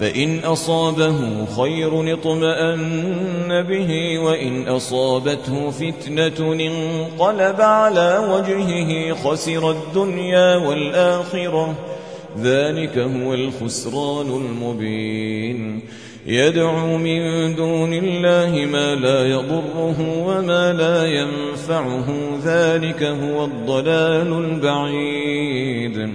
فإن أصابه خير اطمأن به وإن أصابته فتنة انقلب على وجهه خسر الدنيا والآخرة. ذلك هو الخسران المبين. يدعو من دون الله ما لا يضره وما لا ينفعه ذلك هو الضلال البعيد.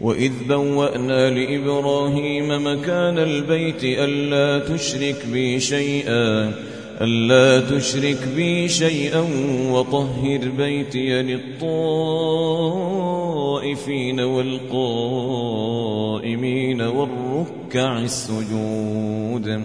وإذ بوأنا لإبراهيم مكان البيت ألا تشرك بي شيئا ألا تشرك بي شيئا وطهر بيتي للطائفين والقائمين والركع السجود.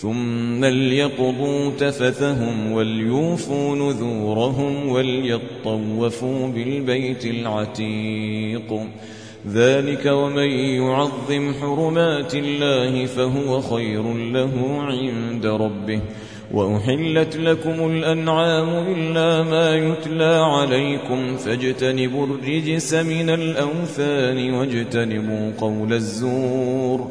ثم ليقضوا تفثهم وليوفوا نذورهم وليطوفوا بالبيت العتيق. ذلك ومن يعظم حرمات الله فهو خير له عند ربه. وأحلت لكم الأنعام إلا ما يتلى عليكم فاجتنبوا الرجس من الأوثان واجتنبوا قول الزور.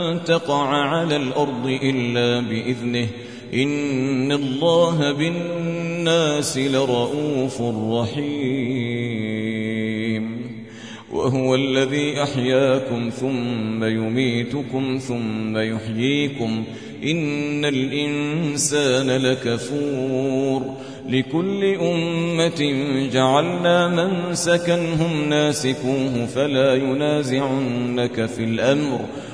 تقع على الأرض إلا بإذنه. إن الله بالناس لرؤوف رحيم. وهو الذي أحياكم ثم يميتكم ثم يحييكم. إن الإنسان لكفور. لكل أمة جعلنا من سكنهم ناسكوه فلا ينازعنك في الأمر.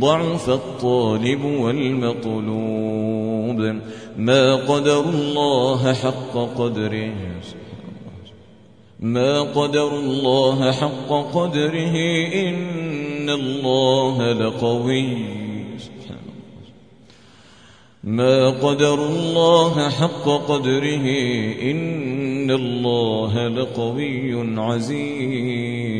ضعف الطالب والمطلوب. ما قدر الله حق قدره. ما قدر الله حق قدره. إن الله لقوي. ما قدر الله حق قدره. إن الله لقوي عزيز.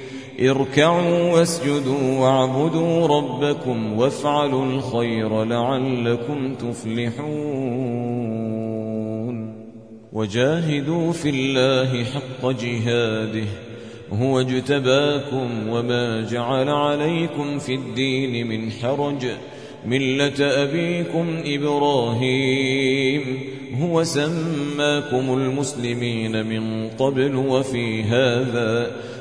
اركعوا واسجدوا واعبدوا ربكم وافعلوا الخير لعلكم تفلحون. وجاهدوا في الله حق جهاده هو اجتباكم وما جعل عليكم في الدين من حرج. ملة أبيكم إبراهيم هو سماكم المسلمين من قبل وفي هذا.